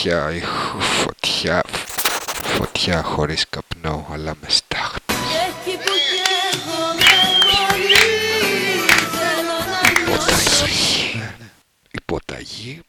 φωτιά, φωτιά, φωτιά χωρίς καπνό αλλά με στάχτη. υποταγή. Υποταγή.